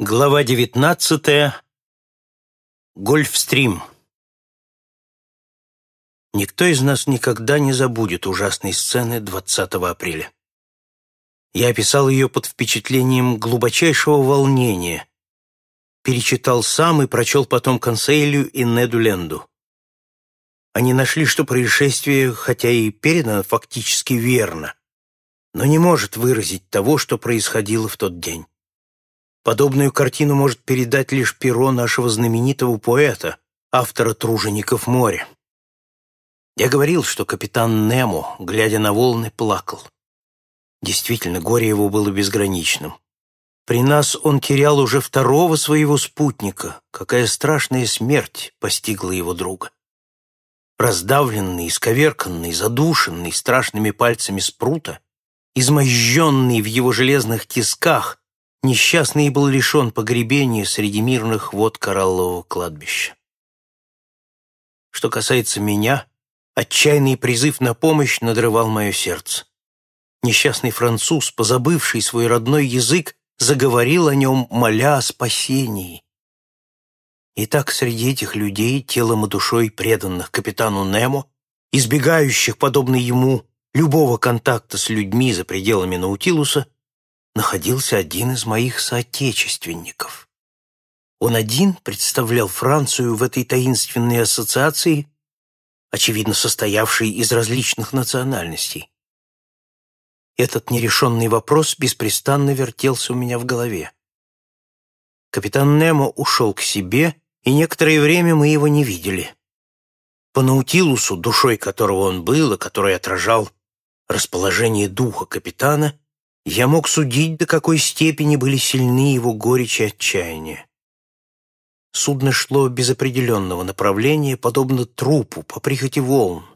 Глава 19. Гольфстрим. Никто из нас никогда не забудет ужасной сцены 20 апреля. Я описал ее под впечатлением глубочайшего волнения, перечитал сам и прочел потом Консейлю и Неду Ленду. Они нашли, что происшествие, хотя и передано фактически верно, но не может выразить того, что происходило в тот день. Подобную картину может передать лишь перо нашего знаменитого поэта, автора «Тружеников моря». Я говорил, что капитан Немо, глядя на волны, плакал. Действительно, горе его было безграничным. При нас он терял уже второго своего спутника. Какая страшная смерть постигла его друга. Раздавленный, исковерканный, задушенный страшными пальцами спрута, изможденный в его железных тисках, Несчастный был лишен погребения среди мирных вод кораллового кладбища. Что касается меня, отчаянный призыв на помощь надрывал мое сердце. Несчастный француз, позабывший свой родной язык, заговорил о нем, моля о спасении. И так среди этих людей, телом и душой преданных капитану Немо, избегающих, подобно ему, любого контакта с людьми за пределами Наутилуса, находился один из моих соотечественников. Он один представлял Францию в этой таинственной ассоциации, очевидно состоявшей из различных национальностей. Этот нерешенный вопрос беспрестанно вертелся у меня в голове. Капитан Немо ушел к себе, и некоторое время мы его не видели. По Наутилусу, душой которого он был, и который отражал расположение духа капитана, я мог судить, до какой степени были сильны его горечь и отчаяние. Судно шло без определенного направления, подобно трупу, по прихоти волн.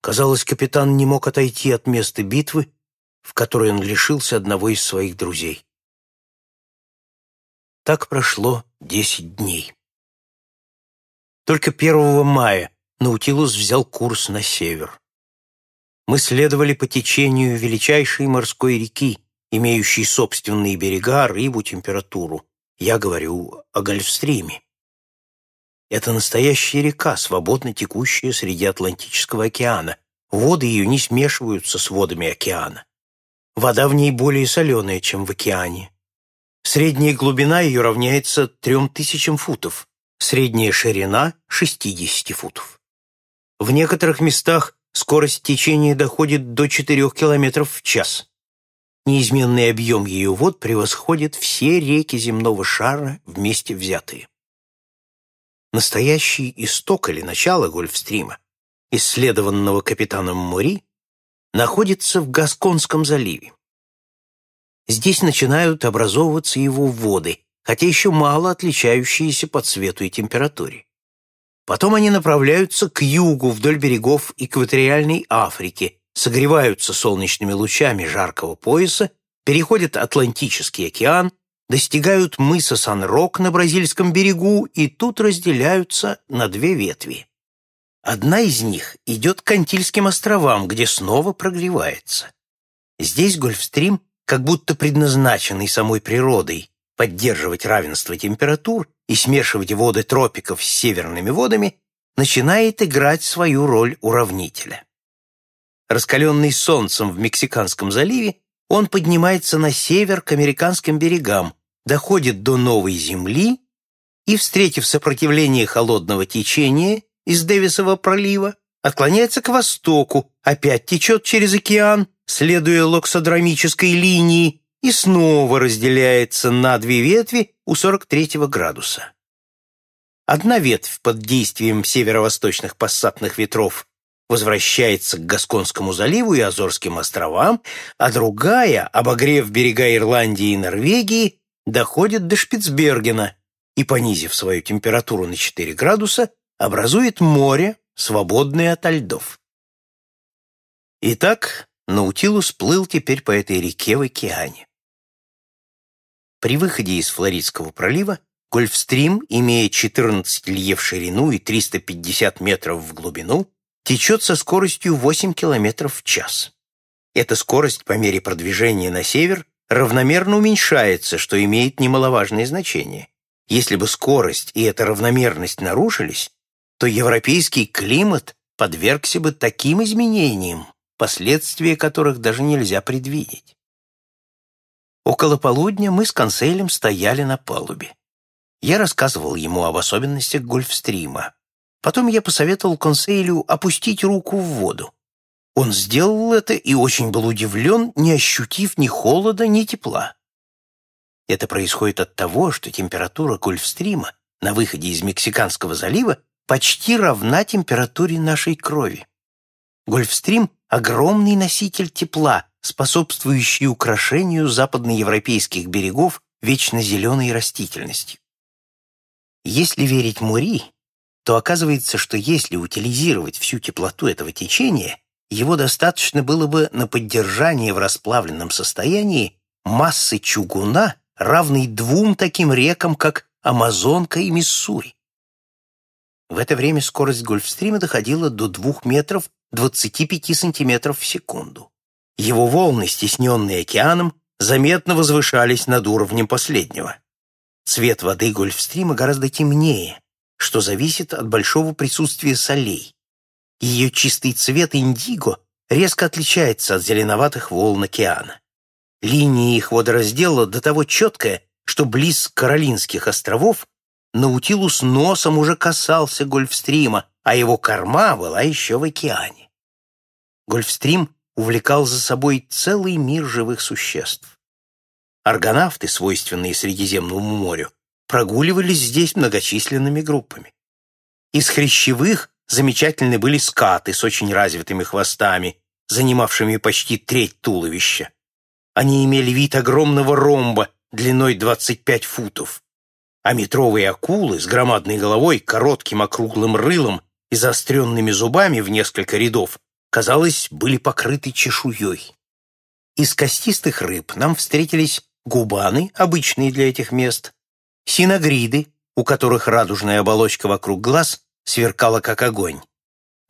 Казалось, капитан не мог отойти от места битвы, в которой он лишился одного из своих друзей. Так прошло десять дней. Только 1 мая Наутилус взял курс на север мы следовали по течению величайшей морской реки, имеющей собственные берега, рыбу, температуру. Я говорю о Гольфстриме. Это настоящая река, свободно текущая среди Атлантического океана. Воды ее не смешиваются с водами океана. Вода в ней более соленая, чем в океане. Средняя глубина ее равняется трем тысячам футов, средняя ширина — 60 футов. В некоторых местах скорость течения доходит до 4 км в час. Неизменный объем ее вод превосходит все реки земного шара вместе взятые. Настоящий исток или начало Гольфстрима, исследованного капитаном Мори, находится в Гасконском заливе. Здесь начинают образовываться его воды, хотя еще мало отличающиеся по цвету и температуре. Потом они направляются к югу вдоль берегов экваториальной Африки, согреваются солнечными лучами жаркого пояса, переходят Атлантический океан, достигают мыса Сан-Рок на бразильском берегу и тут разделяются на две ветви. Одна из них идет к Антильским островам, где снова прогревается. Здесь Гольфстрим, как будто предназначенный самой природой поддерживать равенство температур, и смешивать воды тропиков с северными водами, начинает играть свою роль уравнителя. Раскаленный солнцем в Мексиканском заливе, он поднимается на север к американским берегам, доходит до Новой Земли и, встретив сопротивление холодного течения из Дэвисова пролива, отклоняется к востоку, опять течет через океан, следуя локсодромической линии, и снова разделяется на две ветви у 43 градуса. Одна ветвь под действием северо-восточных пассатных ветров возвращается к Гасконскому заливу и Азорским островам, а другая, обогрев берега Ирландии и Норвегии, доходит до Шпицбергена и, понизив свою температуру на 4 градуса, образует море, свободное ото льдов. Итак, Наутилус плыл теперь по этой реке в океане. При выходе из Флоридского пролива Гольфстрим, имея 14 лье в ширину и 350 метров в глубину, течет со скоростью 8 км в час. Эта скорость по мере продвижения на север равномерно уменьшается, что имеет немаловажное значение. Если бы скорость и эта равномерность нарушились, то европейский климат подвергся бы таким изменениям, последствия которых даже нельзя предвидеть. Около полудня мы с конселем стояли на палубе. Я рассказывал ему об особенностях Гольфстрима. Потом я посоветовал консейлю опустить руку в воду. Он сделал это и очень был удивлен, не ощутив ни холода, ни тепла. Это происходит от того, что температура Гольфстрима на выходе из Мексиканского залива почти равна температуре нашей крови. Гольфстрим — огромный носитель тепла, способствующий украшению западноевропейских берегов вечно зеленой растительностью. Если верить Мури, то оказывается, что если утилизировать всю теплоту этого течения, его достаточно было бы на поддержание в расплавленном состоянии массы чугуна, равной двум таким рекам, как Амазонка и Миссури. В это время скорость Гольфстрима доходила до 2 метров 25 сантиметров в секунду. Его волны, стесненные океаном, заметно возвышались над уровнем последнего. Цвет воды Гольфстрима гораздо темнее, что зависит от большого присутствия солей. Ее чистый цвет индиго резко отличается от зеленоватых волн океана. Линия их водораздела до того четкая, что близ Каролинских островов Наутилус носом уже касался Гольфстрима, а его корма была еще в океане. Гольфстрим увлекал за собой целый мир живых существ. Аргонавты, свойственные Средиземному морю, прогуливались здесь многочисленными группами. Из хрящевых замечательны были скаты с очень развитыми хвостами, занимавшими почти треть туловища. Они имели вид огромного ромба длиной 25 футов а метровые акулы с громадной головой, коротким округлым рылом и заостренными зубами в несколько рядов, казалось, были покрыты чешуей. Из костистых рыб нам встретились губаны, обычные для этих мест, синогриды, у которых радужная оболочка вокруг глаз сверкала как огонь,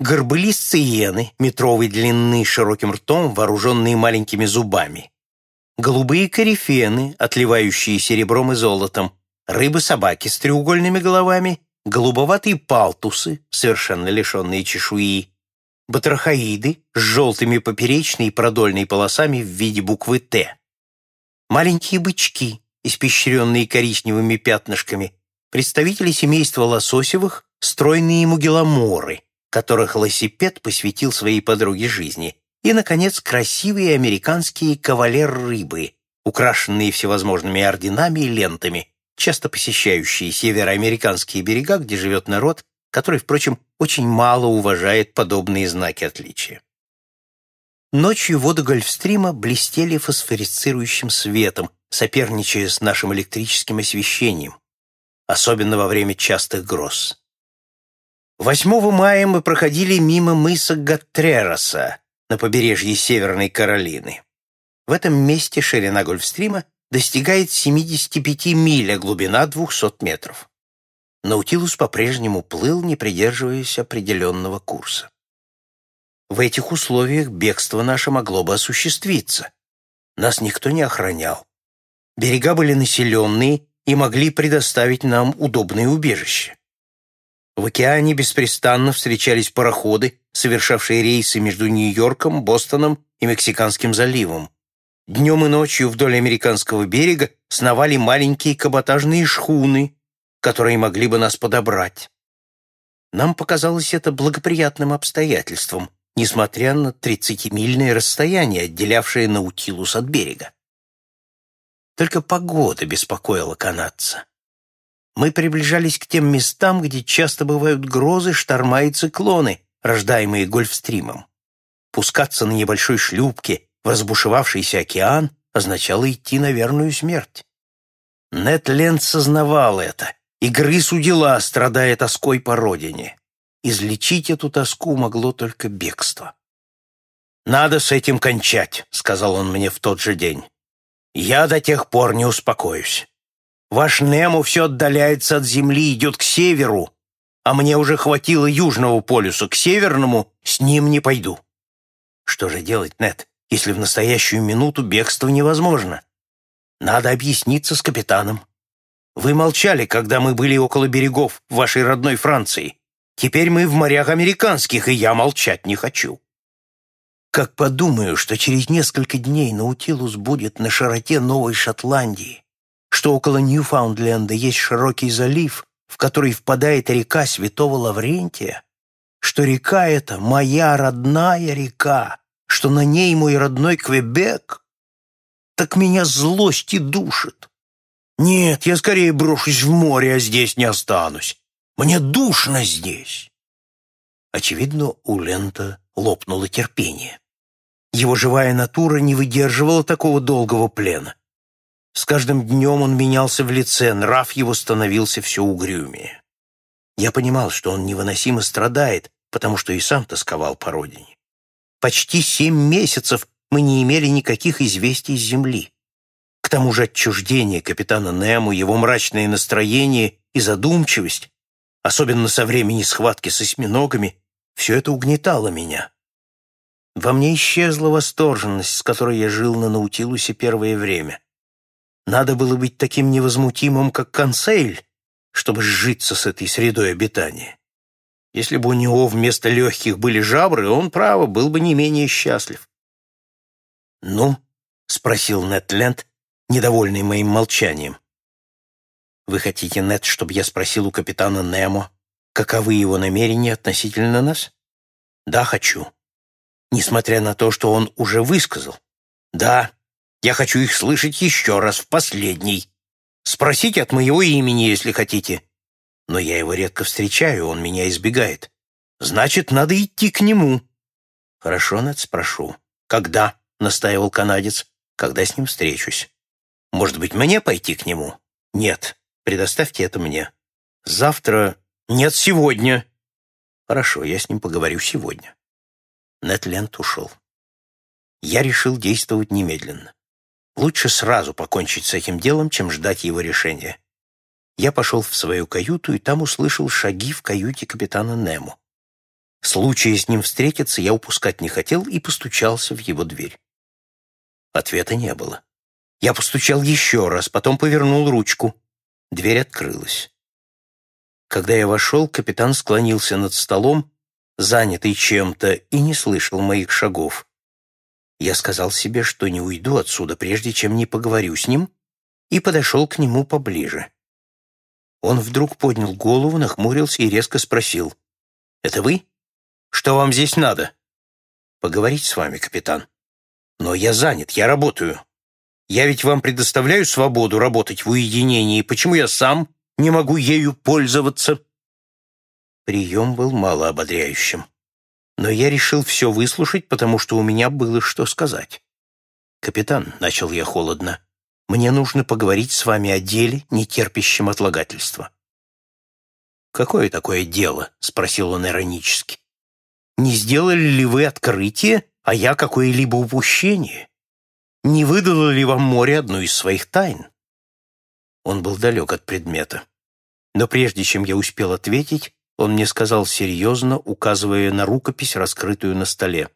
горбылисциены метровой длины широким ртом, вооруженные маленькими зубами, голубые корифены, отливающие серебром и золотом, рыбы-собаки с треугольными головами, голубоватые палтусы, совершенно лишенные чешуи, батрахоиды с желтыми поперечной и продольной полосами в виде буквы «Т», маленькие бычки, испещренные коричневыми пятнышками, представители семейства лососевых, стройные мугеломоры, которых Лосипед посвятил своей подруге жизни, и, наконец, красивые американские кавалер-рыбы, украшенные всевозможными орденами и лентами, часто посещающие североамериканские берега, где живет народ, который, впрочем, очень мало уважает подобные знаки отличия. Ночью воды Гольфстрима блестели фосфорицирующим светом, соперничая с нашим электрическим освещением, особенно во время частых гроз. 8 мая мы проходили мимо мыса Гатрероса на побережье Северной Каролины. В этом месте ширина Гольфстрима достигает 75 миль, а глубина 200 метров. Наутилус по-прежнему плыл, не придерживаясь определенного курса. В этих условиях бегство наше могло бы осуществиться. Нас никто не охранял. Берега были населенные и могли предоставить нам удобное убежище. В океане беспрестанно встречались пароходы, совершавшие рейсы между Нью-Йорком, Бостоном и Мексиканским заливом. Днем и ночью вдоль американского берега сновали маленькие каботажные шхуны, которые могли бы нас подобрать. Нам показалось это благоприятным обстоятельством, несмотря на тридцатимильное расстояние, отделявшее Наутилус от берега. Только погода беспокоила канадца. Мы приближались к тем местам, где часто бывают грозы, шторма и циклоны, рождаемые Гольфстримом. Пускаться на небольшой шлюпке в разбушевавшийся океан означало идти на верную смерть. Нед Ленд сознавал это и грыз у дела, страдая тоской по родине. Излечить эту тоску могло только бегство. «Надо с этим кончать», — сказал он мне в тот же день. «Я до тех пор не успокоюсь. Ваш Нему все отдаляется от Земли, идет к северу, а мне уже хватило Южного полюса, к Северному с ним не пойду». «Что же делать, Нед? если в настоящую минуту бегство невозможно. Надо объясниться с капитаном. Вы молчали, когда мы были около берегов вашей родной Франции. Теперь мы в морях американских, и я молчать не хочу. Как подумаю, что через несколько дней Наутилус будет на широте Новой Шотландии, что около Ньюфаундленда есть широкий залив, в который впадает река Святого Лаврентия, что река эта моя родная река, что на ней мой родной Квебек, так меня злость и душит. Нет, я скорее брошусь в море, а здесь не останусь. Мне душно здесь. Очевидно, у Лента лопнуло терпение. Его живая натура не выдерживала такого долгого плена. С каждым днем он менялся в лице, нрав его становился все угрюмее. Я понимал, что он невыносимо страдает, потому что и сам тосковал по родине. Почти семь месяцев мы не имели никаких известий с земли. К тому же отчуждение капитана Нему, его мрачное настроение и задумчивость, особенно со времени схватки с осьминогами, все это угнетало меня. Во мне исчезла восторженность, с которой я жил на Наутилусе первое время. Надо было быть таким невозмутимым, как консейль, чтобы сжиться с этой средой обитания. Если бы у него вместо легких были жабры, он, право, был бы не менее счастлив. «Ну?» — спросил Нед Ленд, недовольный моим молчанием. «Вы хотите, Нед, чтобы я спросил у капитана Немо, каковы его намерения относительно нас?» «Да, хочу. Несмотря на то, что он уже высказал. Да, я хочу их слышать еще раз, в последний. Спросите от моего имени, если хотите. Но я его редко встречаю, он меня избегает. Значит, надо идти к нему. Хорошо, Нед, спрошу. Когда? — настаивал канадец. Когда с ним встречусь. Может быть, мне пойти к нему? Нет, предоставьте это мне. Завтра... Нет, сегодня. Хорошо, я с ним поговорю сегодня. Нетленд ушел. Я решил действовать немедленно. Лучше сразу покончить с этим делом, чем ждать его решения. Я пошел в свою каюту и там услышал шаги в каюте капитана Нему. Случая с ним встретиться я упускать не хотел и постучался в его дверь. Ответа не было. Я постучал еще раз, потом повернул ручку. Дверь открылась. Когда я вошел, капитан склонился над столом, занятый чем-то, и не слышал моих шагов. Я сказал себе, что не уйду отсюда, прежде чем не поговорю с ним, и подошел к нему поближе. Он вдруг поднял голову, нахмурился и резко спросил. «Это вы? Что вам здесь надо?» «Поговорить с вами, капитан». «Но я занят, я работаю. Я ведь вам предоставляю свободу работать в уединении. Почему я сам не могу ею пользоваться?» Прием был малоободряющим но я решил все выслушать, потому что у меня было что сказать. «Капитан», — начал я холодно, — «мне нужно поговорить с вами о деле, не терпящем отлагательства». «Какое такое дело?» — спросил он иронически. «Не сделали ли вы открытие, а я какое-либо упущение? Не выдало ли вам море одну из своих тайн?» Он был далек от предмета. Но прежде чем я успел ответить, он мне сказал серьезно, указывая на рукопись, раскрытую на столе.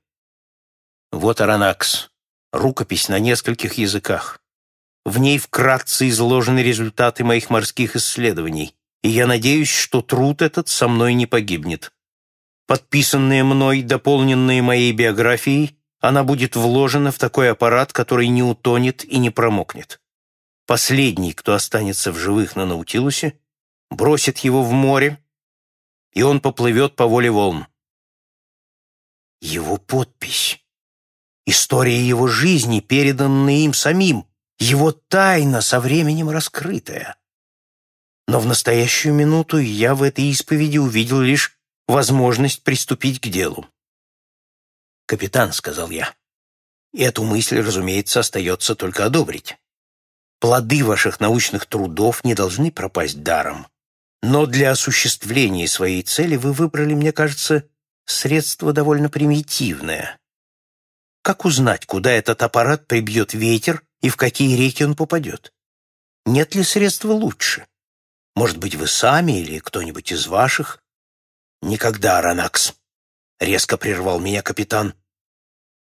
«Вот Аронакс. Рукопись на нескольких языках. В ней вкратце изложены результаты моих морских исследований, и я надеюсь, что труд этот со мной не погибнет. Подписанная мной, дополненная моей биографией, она будет вложена в такой аппарат, который не утонет и не промокнет. Последний, кто останется в живых на Наутилусе, бросит его в море, и он поплывет по воле волн. Его подпись. История его жизни, переданная им самим. Его тайна со временем раскрытая. Но в настоящую минуту я в этой исповеди увидел лишь возможность приступить к делу. «Капитан», — сказал я, — «эту мысль, разумеется, остается только одобрить. Плоды ваших научных трудов не должны пропасть даром. Но для осуществления своей цели вы выбрали, мне кажется, средство довольно примитивное. Как узнать, куда этот аппарат прибьет ветер и в какие реки он попадет? Нет ли средства лучше? Может быть, вы сами или кто-нибудь из ваших? Никогда, Ранакс, — резко прервал меня капитан.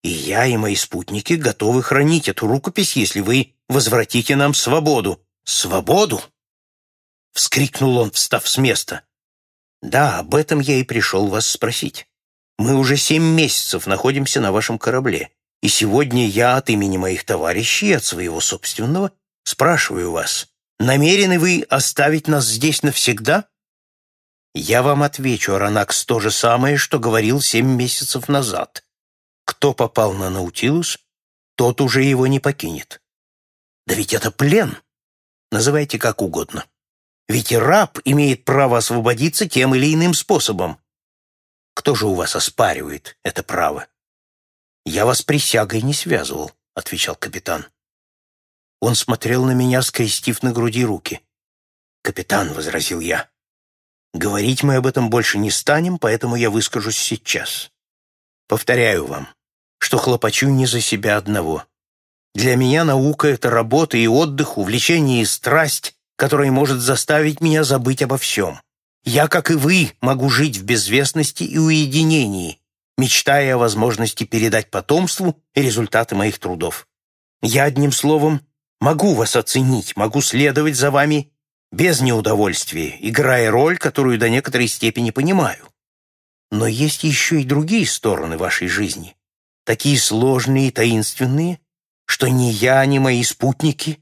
И я, и мои спутники готовы хранить эту рукопись, если вы возвратите нам свободу. Свободу? Вскрикнул он, встав с места. Да, об этом я и пришел вас спросить. Мы уже семь месяцев находимся на вашем корабле, и сегодня я от имени моих товарищей, от своего собственного, спрашиваю вас, намерены вы оставить нас здесь навсегда? Я вам отвечу, Аронакс, то же самое, что говорил семь месяцев назад. Кто попал на Наутилус, тот уже его не покинет. Да ведь это плен. Называйте как угодно. Ведь раб имеет право освободиться тем или иным способом. Кто же у вас оспаривает это право? Я вас присягой не связывал, отвечал капитан. Он смотрел на меня, скрестив на груди руки. «Капитан», — возразил я, — «говорить мы об этом больше не станем, поэтому я выскажусь сейчас. Повторяю вам, что хлопочу не за себя одного. Для меня наука — это работа и отдых, увлечение и страсть, которая может заставить меня забыть обо всем. Я, как и вы, могу жить в безвестности и уединении, мечтая о возможности передать потомству результаты моих трудов. Я, одним словом, могу вас оценить, могу следовать за вами без неудовольствия, играя роль, которую до некоторой степени понимаю. Но есть еще и другие стороны вашей жизни, такие сложные и таинственные, что ни я, ни мои спутники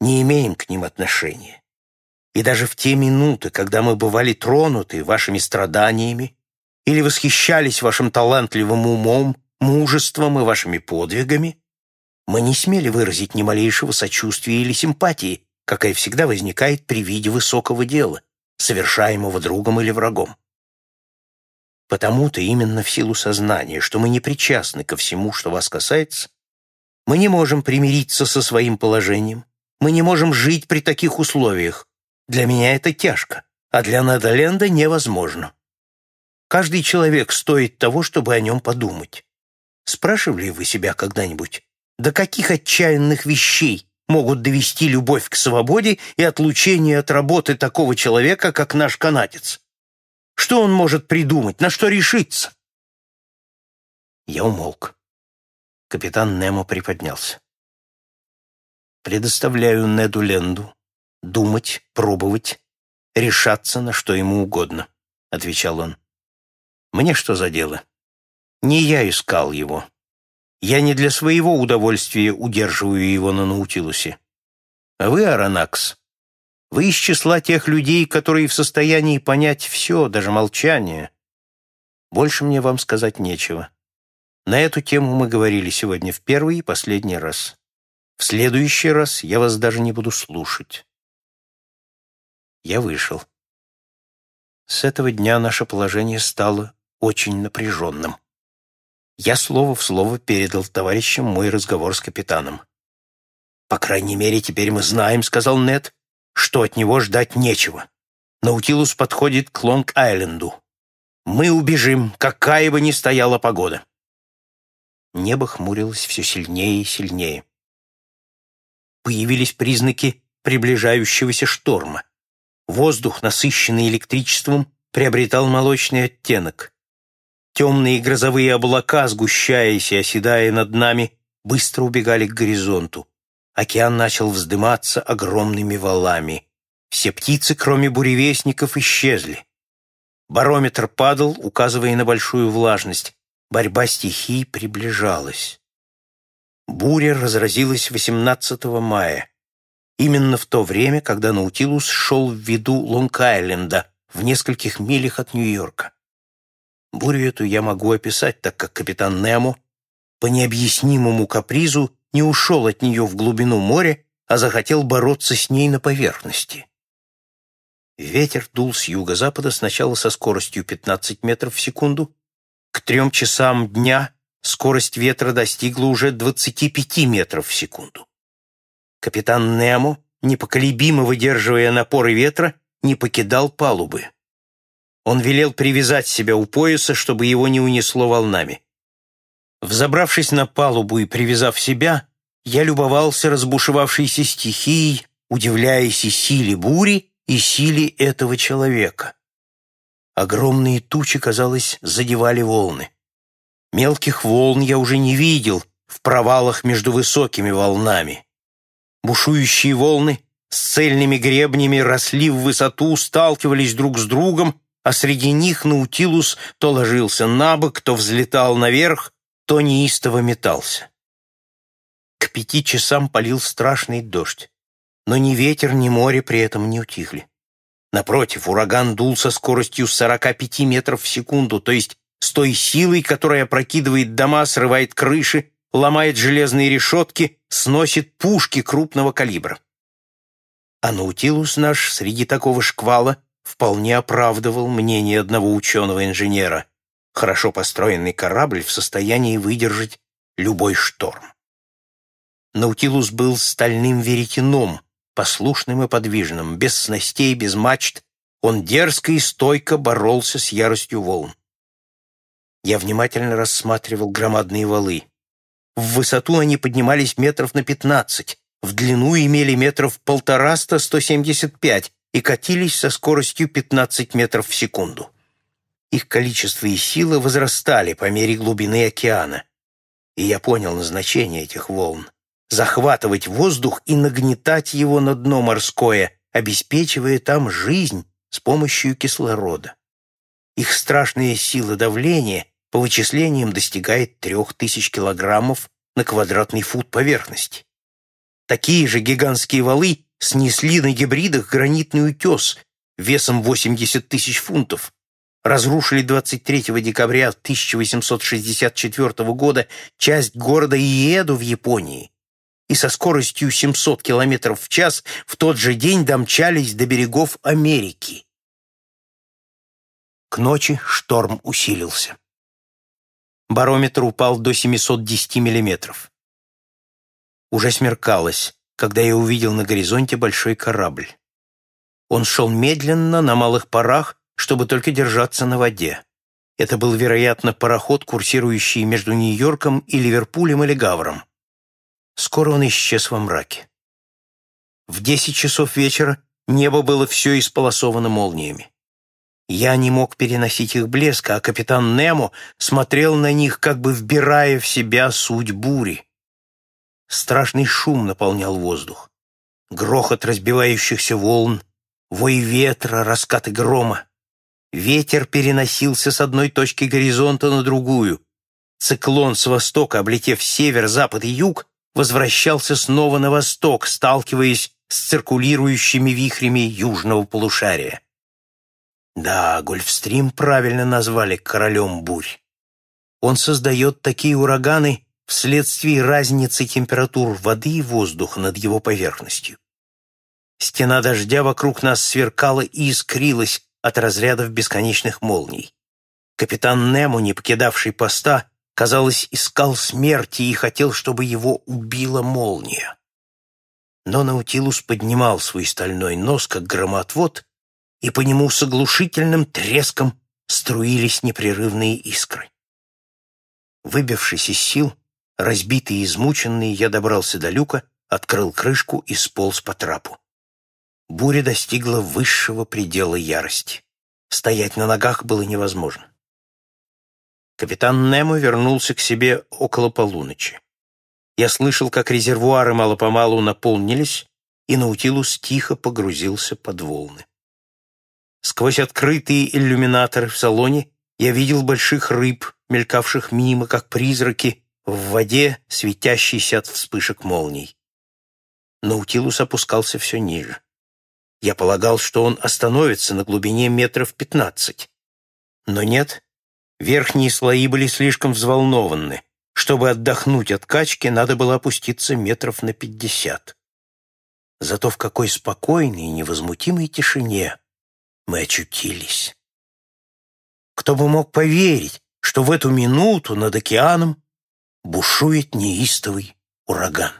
не имеем к ним отношения. И даже в те минуты, когда мы бывали тронуты вашими страданиями или восхищались вашим талантливым умом, мужеством и вашими подвигами, мы не смели выразить ни малейшего сочувствия или симпатии, какая всегда возникает при виде высокого дела, совершаемого другом или врагом. Потому-то именно в силу сознания, что мы не причастны ко всему, что вас касается, мы не можем примириться со своим положением, мы не можем жить при таких условиях. Для меня это тяжко, а для Надаленда невозможно. Каждый человек стоит того, чтобы о нем подумать. Спрашивали вы себя когда-нибудь, до каких отчаянных вещей могут довести любовь к свободе и отлучение от работы такого человека, как наш канадец? Что он может придумать, на что решиться? Я умолк. Капитан Немо приподнялся. Предоставляю Неду Ленду думать, пробовать, решаться на что ему угодно, отвечал он. Мне что за дело? Не я искал его. Я не для своего удовольствия удерживаю его на Наутилусе. А вы, Аронакс, вы из числа тех людей, которые в состоянии понять все, даже молчание. Больше мне вам сказать нечего. На эту тему мы говорили сегодня в первый и последний раз. В следующий раз я вас даже не буду слушать. Я вышел. С этого дня наше положение стало очень напряженным. Я слово в слово передал товарищам мой разговор с капитаном. «По крайней мере, теперь мы знаем», — сказал Нед, что от него ждать нечего. Наутилус подходит к Лонг-Айленду. Мы убежим, какая бы ни стояла погода. Небо хмурилось все сильнее и сильнее. Появились признаки приближающегося шторма. Воздух, насыщенный электричеством, приобретал молочный оттенок. Темные грозовые облака, сгущаясь и оседая над нами, быстро убегали к горизонту. Океан начал вздыматься огромными валами. Все птицы, кроме буревестников, исчезли. Барометр падал, указывая на большую влажность. Борьба стихий приближалась. Буря разразилась 18 мая. Именно в то время, когда Наутилус шел в виду Лонг-Айленда в нескольких милях от Нью-Йорка. Бурю эту я могу описать, так как капитан Немо по необъяснимому капризу не ушел от нее в глубину моря, а захотел бороться с ней на поверхности. Ветер дул с юго-запада сначала со скоростью 15 метров в секунду. К трем часам дня скорость ветра достигла уже 25 метров в секунду. Капитан Немо, непоколебимо выдерживая напоры ветра, не покидал палубы. Он велел привязать себя у пояса, чтобы его не унесло волнами. Взобравшись на палубу и привязав себя, я любовался разбушевавшейся стихией, удивляясь и силе бури, и силе этого человека. Огромные тучи, казалось, задевали волны. Мелких волн я уже не видел в провалах между высокими волнами. Бушующие волны с цельными гребнями росли в высоту, сталкивались друг с другом, а среди них Наутилус то ложился на бок, то взлетал наверх, то неистово метался. К пяти часам полил страшный дождь, но ни ветер, ни море при этом не утихли. Напротив, ураган дул со скоростью 45 метров в секунду, то есть с той силой, которая опрокидывает дома, срывает крыши, ломает железные решетки, сносит пушки крупного калибра. А Наутилус наш среди такого шквала вполне оправдывал мнение одного ученого-инженера. Хорошо построенный корабль в состоянии выдержать любой шторм. Наутилус был стальным веретеном, послушным и подвижным, без снастей, без мачт, он дерзко и стойко боролся с яростью волн. Я внимательно рассматривал громадные валы. В высоту они поднимались метров на пятнадцать, в длину имели метров полтораста сто семьдесят пять и катились со скоростью пятнадцать метров в секунду. Их количество и сила возрастали по мере глубины океана, и я понял назначение этих волн захватывать воздух и нагнетать его на дно морское, обеспечивая там жизнь с помощью кислорода. Их страшная сила давления по вычислениям достигает трех тысяч килограммов на квадратный фут поверхности. Такие же гигантские валы снесли на гибридах гранитный утес весом 80 тысяч фунтов, разрушили 23 декабря 1864 года часть города Иеду в Японии, и со скоростью 700 км в час в тот же день домчались до берегов Америки. К ночи шторм усилился. Барометр упал до 710 мм. Уже смеркалось, когда я увидел на горизонте большой корабль. Он шел медленно, на малых парах, чтобы только держаться на воде. Это был, вероятно, пароход, курсирующий между Нью-Йорком и Ливерпулем или Гавром. Скоро он исчез во мраке. В десять часов вечера небо было все исполосовано молниями. Я не мог переносить их блеска, а капитан Немо смотрел на них, как бы вбирая в себя суть бури. Страшный шум наполнял воздух. Грохот разбивающихся волн, вой ветра, раскаты грома. Ветер переносился с одной точки горизонта на другую. Циклон с востока, облетев север, запад и юг, возвращался снова на восток, сталкиваясь с циркулирующими вихрями южного полушария. Да, Гольфстрим правильно назвали королем бурь. Он создает такие ураганы вследствие разницы температур воды и воздуха над его поверхностью. Стена дождя вокруг нас сверкала и искрилась от разрядов бесконечных молний. Капитан Немо, не покидавший поста, казалось, искал смерти и хотел, чтобы его убила молния. Но Наутилус поднимал свой стальной нос, как громотвод, и по нему с оглушительным треском струились непрерывные искры. Выбившись из сил, разбитый и измученный, я добрался до люка, открыл крышку и сполз по трапу. Буря достигла высшего предела ярости. Стоять на ногах было невозможно. Капитан Немо вернулся к себе около полуночи. Я слышал, как резервуары мало-помалу наполнились, и Наутилус тихо погрузился под волны. Сквозь открытые иллюминаторы в салоне я видел больших рыб, мелькавших мимо, как призраки, в воде, светящейся от вспышек молний. Наутилус опускался все ниже. Я полагал, что он остановится на глубине метров пятнадцать. Но нет, Верхние слои были слишком взволнованы. Чтобы отдохнуть от качки, надо было опуститься метров на пятьдесят. Зато в какой спокойной и невозмутимой тишине мы очутились. Кто бы мог поверить, что в эту минуту над океаном бушует неистовый ураган.